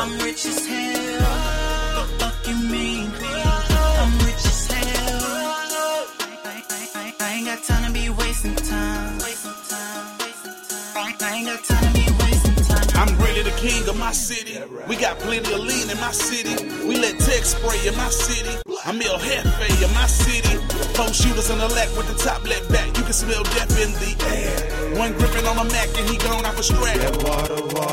I'm rich as hell. I, ain't got time to be wasting time. Time. Wasting time. I ain't got time to be wasting time. I'm really the king of my city. We got plenty of lean in my city. We let spray in my city. I'm El Jefe in my city. Four shooters in the leg with the top let back. You can smell death in the air. One gripping on a Mac and he gone off a strap.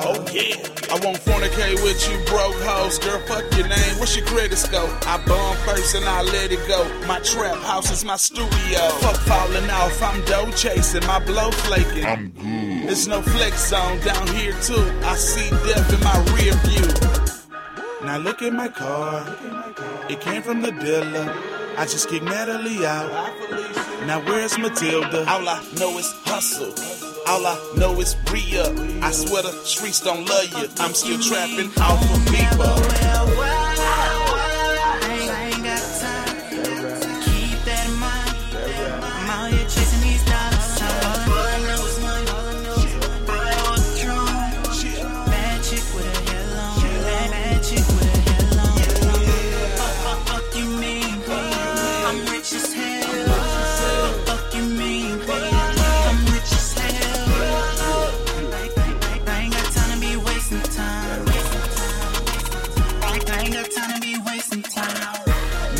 Oh yeah. I won't fornicate with you broke hoes. Girl, fuck your name. What's your credit score? I bomb first and I let it go. My trap house is my studio. Fuck falling off. I'm dough chasing. My blow flaking. I'm good. There's no flex zone down here too. I see death in my rear view. Now look at my car. It came from the dealer. I just kicked Natalie out. Now where's Matilda? All I know is hustle. All I know is re-up. I swear the streets don't love you. I'm still trapping off of people.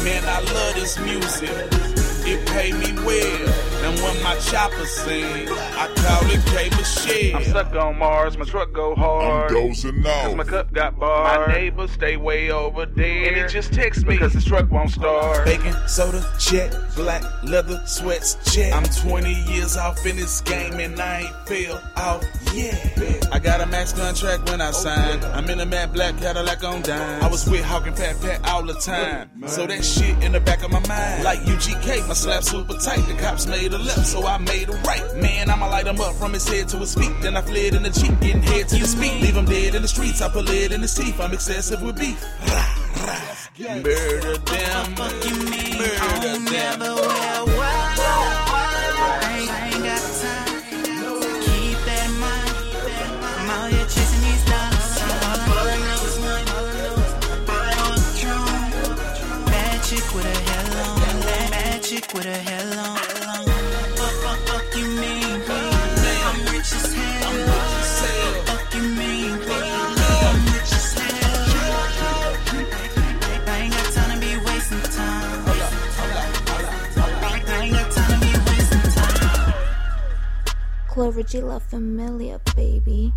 Man, I love this music. It pay me well. And when my chopper sing, I call it K Michelle. I'm stuck on Mars, my truck go hard. I'm dozing Cause my cup got barred. My neighbor stay way over there. And he just text me because his truck won't start. Bacon, soda, check. Black leather sweats, check. I'm 20 years off in this game and I ain't feel off yet. I got a max contract when I signed. I'm in a matte black Cadillac on dime. I was with Hawk and Fat Pat all the time. So that shit in the back of my mind. Like UGK, my slap super tight. The cops made a left, so I made a right. Man, I'ma light him up from his head to his feet. Then I fled in the Jeep, getting head to his feet. Leave him dead in the streets. I put lead in his teeth. I'm excessive with beef. Murder them. Murder with a hell on. Fuck, fuck, fuck you mean? I'm rich as hell. Fuck you mean? I'm rich as hell. I ain't got time to be wasting time. I ain't got time to be wasting time. Clover G La Familia, baby.